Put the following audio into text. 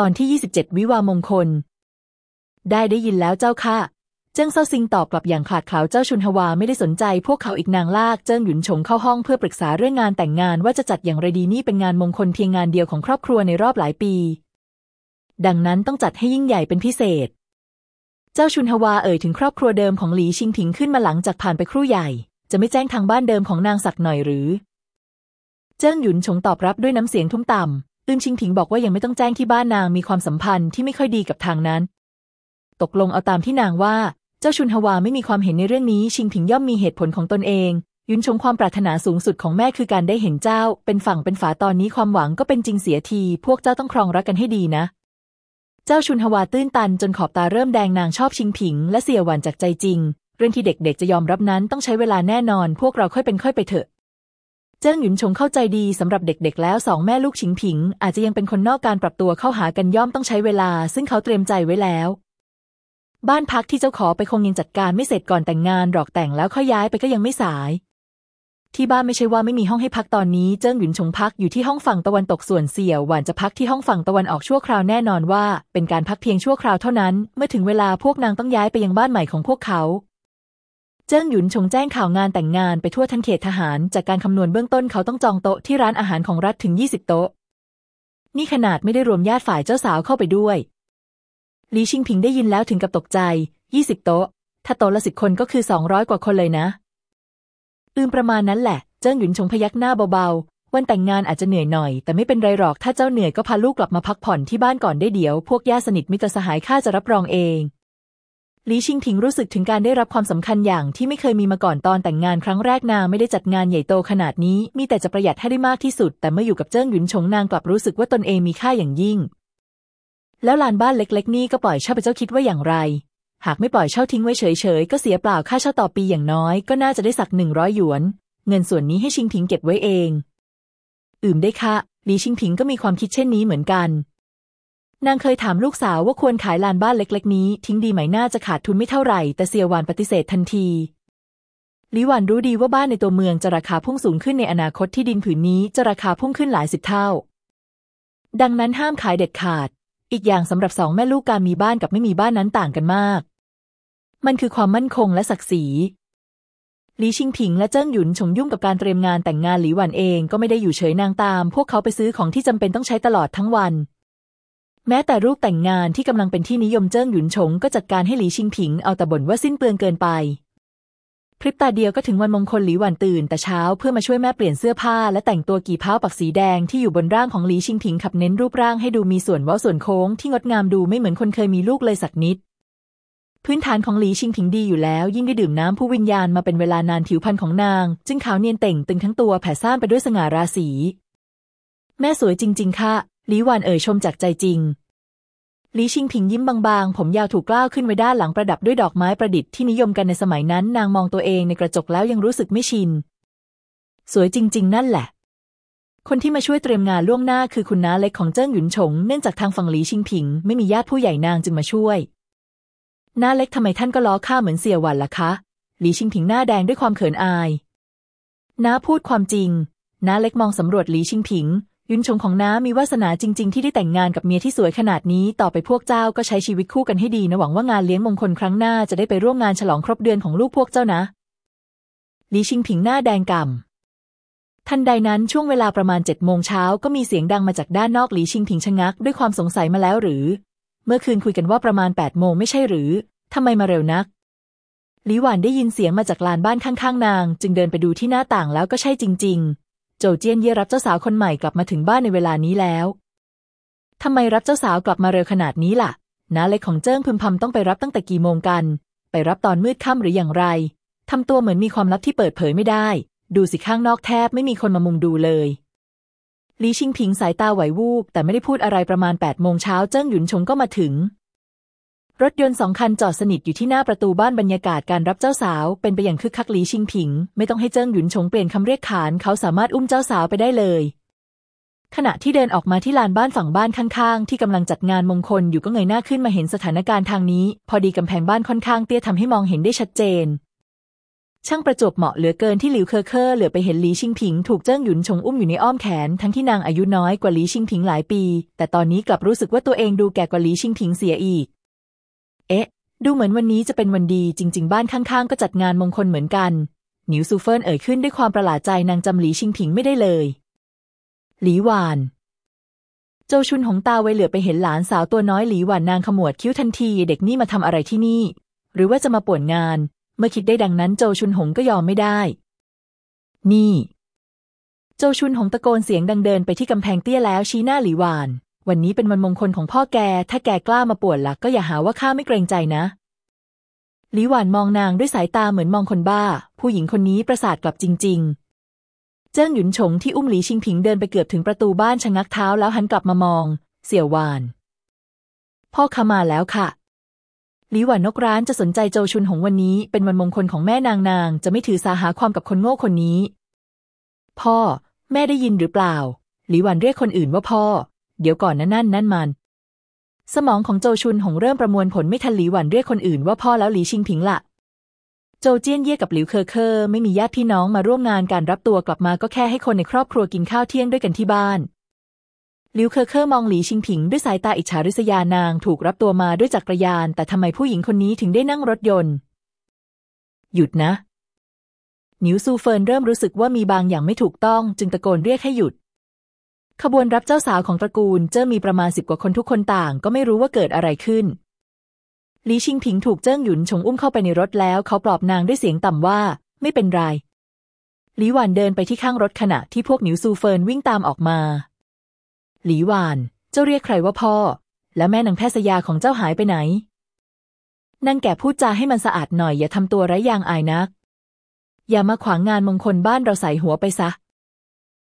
ตอนที่ 27 วิวามงคล ได้ได้ยินแล้วเจ้าค่ะ เจิ้งเซาซิงตอบกลับอย่างขาดเขาเจ้าชุนฮวาไม่ได้สนใจพวกเขาอีกนางลากเจิ้งหยุนฉงเข้าห้องเพื่อปรึกษาเรื่องงานแต่งงานว่าจะจัดอย่างไรดีนี่เป็นงานมงคลเพียงงานเดียวของครอบครัวในรอบหลายปี ดังนั้นต้องจัดให้ยิ่งใหญ่เป็นพิเศษ เจ้าชุนฮวาเอ่ยถึงครอบครัวเดิมของหลีชิงผิงขึ้นมาหลังจากผ่านไปครู่ใหญ่ จะไม่แจ้งทางบ้านเดิมของนางสักหน่อยหรือ เจิ้งหยุนฉงตอบรับด้วยน้ำเสียงทุ้มต่ำ อึนชิงผิงบอกว่ายังไม่ต้องแจ้งที่บ้านนางมีความสัมพันธ์ที่ไม่ค่อยดีกับทางนั้น ตกลงเอาตามที่นางว่า เจ้าชุนฮวาไม่มีความเห็นในเรื่องนี้ ชิงผิงย่อมมีเหตุผลของตนเอง ยุนชงความปรารถนาสูงสุดของแม่คือการได้เห็นเจ้า เป็นฝั่งเป็นฝาตอนนี้ความหวังก็เป็นจริงเสียที พวกเจ้าต้องครองรักกันให้ดีนะ เจ้าชุนฮวาตื้นตันจนขอบตาเริ่มแดงนางชอบชิงผิง และเสียหวันจากใจจริง เรื่องที่เด็กๆจะยอมรับนั้นต้องใช้เวลาแน่นอน พวกเราค่อยเป็นค่อยไปเถอะ เจิ้งหยุนชงเข้าใจดีสำหรับเด็กๆ แล้วสองแม่ลูกชิงผิง อาจจะยังเป็นคนนอกการปรับตัวเข้าหากันย่อมต้องใช้เวลา ซึ่งเขาเตรียมใจไว้แล้ว บ้านพักที่เจ้าขอไปคงยังจัดการไม่เสร็จก่อนแต่งงานหรอกแต่งแล้วค่อยย้ายไปก็ยังไม่สาย ที่บ้านไม่ใช่ว่าไม่มีห้องให้พักตอนนี้เจิ้งหยุนชงพักอยู่ที่ห้องฝั่งตะวันตกส่วนเสี่ยวหวานจะพักที่ห้องฝั่งตะวันออกชั่วคราวแน่นอนว่า เป็นการพักเพียงชั่วคราวเท่านั้น เมื่อถึงเวลาพวกนางต้องย้ายไปยังบ้านใหม่ของพวกเขา เจิ้งหยุนชงแจ้งข่าวงานแต่งงานไปทั่วทั้งเขตทหาร จากการคำนวณเบื้องต้นเขาต้องจองโต๊ะที่ร้านอาหารของรัฐถึง 20 โต๊ะ นี่ขนาดไม่ได้รวมญาติฝ่ายเจ้าสาวเข้าไปด้วยหลีชิงผิงได้ยินแล้วถึงกับตกใจ 20 โต๊ะ ถ้าโต๊ะละสิบคนก็คือ 200 กว่าคนเลยนะ อืมประมาณนั้นแหละ เจิ้งหยุนชงพยักหน้าเบาๆ วันแต่งงานอาจจะเหนื่อยหน่อย แต่ไม่เป็นไรหรอก ถ้าเจ้าเหนื่อยก็พาลูกกลับมาพักผ่อนที่บ้านก่อนได้เดี๋ยว พวกญาติสนิทมิตรสหายข้าจะรับรองเอง หลีชิงถิงรู้สึกถึงการได้รับความสำคัญอย่างที่ไม่เคยมีมาก่อนตอนแต่งงานครั้งแรกนางไม่ได้จัดงานใหญ่โตขนาดนี้ มีแต่จะประหยัดให้ได้มากที่สุด แต่เมื่ออยู่กับเจิ้งหยุนชงนางกลับรู้สึกว่าตนเองมีค่าอย่างยิ่ง แล้วลานบ้านเล็ก ๆ นี่ก็ปล่อยเช่าไปเจ้าคิดว่าอย่างไร หากไม่ปล่อยเช่าทิ้งไว้เฉยๆก็เสียเปล่าค่าเช่าต่อปีอย่างน้อย ก็น่าจะได้สักหนึ่งร้อยหยวน เงินส่วนนี้ให้ชิงถิงเก็บไว้เอง อืมได้ค่ะหลีชิงถิงก็มีความคิดเช่นนี้เหมือนกัน นางเคยถามลูกสาวว่าควรขายลานบ้านเล็ก ๆ นี้ ทิ้งดีไหมน่าจะขาดทุนไม่เท่าไหร่ แต่เซียวหวานปฏิเสธทันทีลิหวานรู้ดีว่าบ้านในตัวเมืองจะราคาพุ่งสูงขึ้นในอนาคตที่ดินผืนนี้จะราคาพุ่งขึ้นหลายสิบเท่า ดังนั้นห้ามขายเด็ดขาด อีกอย่างสำหรับสองแม่ลูกการมีบ้านกับไม่มีบ้านนั้นต่างกันมาก มันคือความมั่นคงและศักดิ์ศรีหลีชิงผิงและเจิ้งหยุนชงยุ่งกับการเตรียมงานแต่งงานหลีหวันเองก็ไม่ได้อยู่เฉยนางตาม พวกเขาไปซื้อของที่จำเป็นต้องใช้ตลอดทั้งวัน แม้แต่รูปแต่งงานที่กำลังเป็นที่นิยมเจิ้งหยุนฉงก็จัดการให้หลีชิงผิงเอาแต่บ่นว่าสิ้นเปลืองเกินไป พริบตาเดียวก็ถึงวันมงคลหลีหวันตื่นแต่เช้าเพื่อมาช่วยแม่เปลี่ยนเสื้อผ้าและแต่งตัวกี่เ้าปักสีแดงที่อยู่บนร่างของหลีชิงผิงขับเน้นรูปร่างให้ดูมีส่วนเว้าส่วนโค้งที่งดงามดูไม่เหมือนคนเคยมีลูกเลยสักนิดพื้นฐานของหลีชิงผิงดีอยู่แล้วยิ่งได้ดื่มน้ำผู้วิญญาณมาเป็นเวลานานผิวพรรณของนาง จึงขาวเนียนเต่งตึงทั้งตัวแผ่ซ่านไปด้วยสง่าราศี แม่สวยจริง ๆ ค่ะ หลีหวานเอ่ยชมจากใจจริงลีชิงผิงยิ้มบางๆ ผมยาวถูกกล้าวขึ้นไว้ด้านหลังประดับด้วยดอกไม้ประดิษฐ์ที่นิยมกันในสมัยนั้น นางมองตัวเองในกระจกแล้วยังรู้สึกไม่ชิน สวยจริง ๆ นั่นแหละ คนที่มาช่วยเตรียมงานล่วงหน้าคือคุณน้าเล็กของเจิ้งหยุนฉง เนื่องจากทางฝั่งหลีชิงผิง ไม่มีญาติผู้ใหญ่นางจึงมาช่วย น้าเล็กทำไมท่านก็ล้อข้าเหมือนเสี่ยหวันล่ะคะ หลีชิงผิงหน้าแดงด้วยความเขินอาย น้าพูดความจริง น้าเล็กมองสำรวจหลีชิงผิง ยุนชงของน้ามีวาสนาจริง ๆ ที่ได้แต่งงานกับเมียที่สวยขนาดนี้ต่อไปพวกเจ้าก็ใช้ชีวิตคู่กันให้ดีนะหวังว่างานเลี้ยงมงคลครั้งหน้าจะได้ไปร่วมงานฉลองครบเดือนของลูกพวกเจ้านะลีชิงผิงหน้าแดงก่ำทันใดนั้นช่วงเวลาประมาณเจ็ดโมงเช้าก็มีเสียงดังมาจากด้านนอกหลีชิงผิงชะงักด้วยความสงสัยมาแล้วหรือ เมื่อคืนคุยกันว่าประมาณแปดโมงไม่ใช่หรือทำไมมาเร็วนักหลีหวานได้ยินเสียงมาจากลานบ้านข้างๆ นาง จึงเดินไปดูที่หน้าต่างแล้วก็ใช่จริง ๆ โจเจี้ยนเย่รับเจ้าสาวคนใหม่กลับมาถึงบ้านในเวลานี้แล้วทำไมรับเจ้าสาวกลับมาเร็วขนาดนี้ล่ะน้าเล็กของเจิ้งพึมพำต้องไปรับตั้งแต่กี่โมงกัน ไปรับตอนมืดค่ำหรืออย่างไรทำตัวเหมือนมีความลับที่เปิดเผยไม่ได้ ดูสิข้างนอกแทบไม่มีคนมามุงดูเลยลีชิงพิงสายตาไหววูบแต่ไม่ได้พูดอะไรประมาณแปดโมงเช้าเจิ้งหยุนชงก็มาถึง รถยนต์สองคันจอดสนิทอยู่ที่หน้าประตูบ้านบรรยากาศการรับเจ้าสาว เป็นไปอย่างคึกคักหลีชิงผิง ไม่ต้องให้เจิ้งหยุนชงเปลี่ยนคำเรียกขานเขาสามารถอุ้มเจ้าสาวไปได้เลย ขณะที่เดินออกมาที่ลานบ้านฝั่งบ้านข้างๆ ที่กำลังจัดงานมงคลอยู่ก็เงยหน้าขึ้นมาเห็นสถานการณ์ทางนี้ พอดีกำแพงบ้านค่อนข้างเตี้ยทำให้มองเห็นได้ชัดเจน ช่างประจวบเหมาะเหลือเกินที่หลิวเคอเคอร์เหลือบไปเห็นหลีชิงผิง ถูกเจิ้งหยุนชงอุ้มอยู่ในอ้อมแขนทั้งที่นางอายุน้อยกว่าหลีชิงผิงหลายปี แต่ตอนนี้กลับรู้สึกว่าตัวเองดูแก่กว่าหลีชิงผิงเสียอีก เอ๊ะ ดูเหมือนวันนี้จะเป็นวันดีจริง ๆ บ้านข้างๆ ก็จัดงานมงคลเหมือนกัน หนิวซูเฟินเอ่ยขึ้นด้วยความประหลาดใจนางจำหลีชิงผิงไม่ได้เลย หลีหวาน โจชุนหงตาไวเหลือไปเห็นหลานสาวตัวน้อยหลีหวานนางขมวดคิ้วทันที เด็กนี่มาทำอะไรที่นี่ หรือว่าจะมาป่วนงาน เมื่อคิดได้ดังนั้นโจชุนหงก็ยอมไม่ได้ นี่ โจชุนหงตะโกนเสียงดังเดินไปที่กำแพงเตี้ยแล้วชี้หน้าหลีหวาน วันนี้เป็นวันมงคลของพ่อแก ถ้าแกกล้ามาป่วนหลักก็อย่าหาว่าข้าไม่เกรงใจนะหลีหวานมองนางด้วยสายตาเหมือนมองคนบ้า ผู้หญิงคนนี้ประสาทกลับจริง ๆ เจิ้งหยุนฉงที่อุ้มหลีชิงผิงเดินไปเกือบถึงประตูบ้านชะงักเท้าแล้วหันกลับมามอง เสี่ยวหวาน พ่อขามาแล้วค่ะหลีหวานนกร้านจะสนใจโจชุนหงวันนี้ เป็นวันมงคลของแม่นางนางจะไม่ถือสาหาความกับคนโง่คนนี้ พ่อ แม่ได้ยินหรือเปล่า หลีหวานเรียกคนอื่นว่าพ่อ เดี๋ยวก่อนนะนั่นนั่นมัน สมองของโจชุนหงเริ่มประมวลผลไม่ทันหลีหวันเรียกคนอื่นว่าพ่อแล้วหลีชิงผิงละโจเจี้ยนเย่กับหลิวเคอเคอร์ไม่มีญาติพี่น้องมาร่วมงานการรับตัวกลับมาก็แค่ให้คนในครอบครัวกินข้าวเที่ยงด้วยกันที่บ้านหลิวเคอเคอร์มองหลีชิงผิงด้วยสายตาอิจฉาริษยานางถูกรับตัวมาด้วยจักรยาน แต่ทำไมผู้หญิงคนนี้ถึงได้นั่งรถยนต์ หยุดนะ หนิวซูเฟินเริ่มรู้สึกว่ามีบางอย่างไม่ถูกต้อง จึงตะโกนเรียกให้หยุด ขบวนรับเจ้าสาวของตระกูลเจ้ามีประมาณสิบกว่าคนทุกคนต่าง ก็ไม่รู้ว่าเกิดอะไรขึ้นหลีชิงผิงถูกเจิ้งหยุนชงอุ้มเข้าไปในรถแล้วเขาปลอบนางด้วยเสียงต่ำว่า ไม่เป็นไรหลีหวานเดินไปที่ข้างรถขณะที่พวกหนิวซูเฟินวิ่งตามออกมา หลีหวานเจ้าเรียกใครว่าพ่อ และแม่นางแพทย์สยาของเจ้าหายไปไหนนางแก่พูดจาให้มันสะอาดหน่อยอย่าทำตัวไร้ยางอายนัก อย่ามาขวางงานมงคลบ้านเราใส่หัวไปซะ